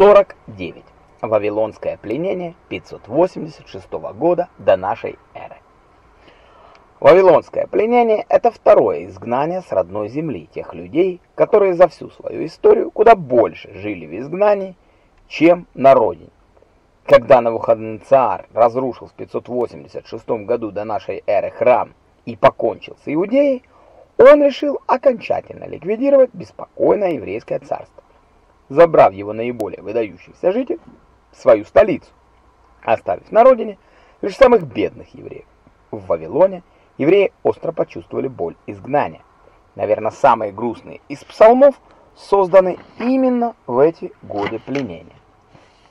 49. Вавилонское пленение 586 года до нашей эры. Вавилонское пленение – это второе изгнание с родной земли тех людей, которые за всю свою историю куда больше жили в изгнании, чем на родине. Когда Навуходоносор разрушил в 586 году до нашей эры храм и покончил с Иудеей, он решил окончательно ликвидировать беспокойное еврейское царство, забрав его наиболее выдающихся жителей в свою столицу, оставив на родине лишь самых бедных евреев. В Вавилоне евреи остро почувствовали боль изгнания. Наверное, самые грустные из псалмов созданы именно в эти годы пленения.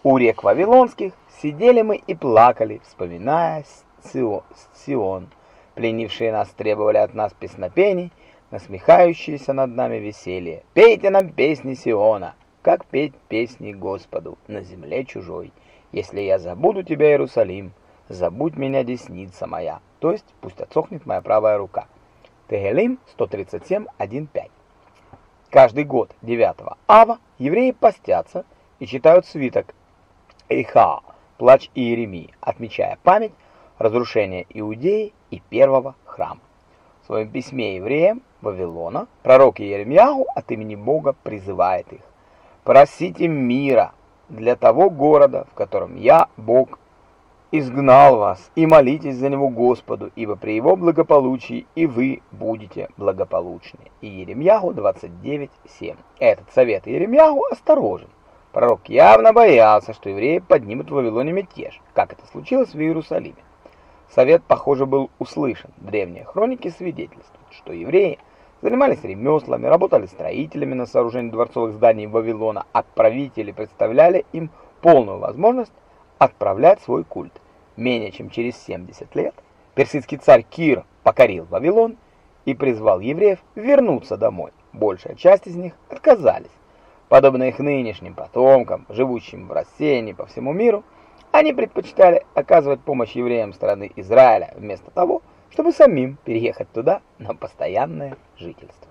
У рек Вавилонских сидели мы и плакали, вспоминая Сион. Пленившие нас требовали от нас песнопений, насмехающиеся над нами веселье. «Пейте нам песни Сиона!» Как петь песни Господу на земле чужой? Если я забуду тебя, Иерусалим, забудь меня, десница моя. То есть пусть отсохнет моя правая рука. Тегелим 137.1.5 Каждый год 9 ава евреи постятся и читают свиток Эйха, плач Иеремии, отмечая память разрушения Иудеи и первого храма. В своем письме евреям Вавилона пророк Иеремияу от имени Бога призывает их Просите мира для того города, в котором я, Бог, изгнал вас, и молитесь за него Господу, ибо при его благополучии и вы будете благополучны. Иеремьягу 29.7. Этот совет Иеремьягу осторожен. Пророк явно боялся, что евреи поднимут в Вавилоне мятеж, как это случилось в Иерусалиме. Совет, похоже, был услышан. Древние хроники свидетельствуют, что евреи – Занимались ремеслами, работали строителями на сооружении дворцовых зданий Вавилона. Отправители представляли им полную возможность отправлять свой культ. Менее чем через 70 лет персидский царь Кир покорил Вавилон и призвал евреев вернуться домой. Большая часть из них отказались. Подобно их нынешним потомкам, живущим в рассеянии по всему миру, они предпочитали оказывать помощь евреям страны Израиля вместо того, чтобы самим переехать туда на постоянное жительство.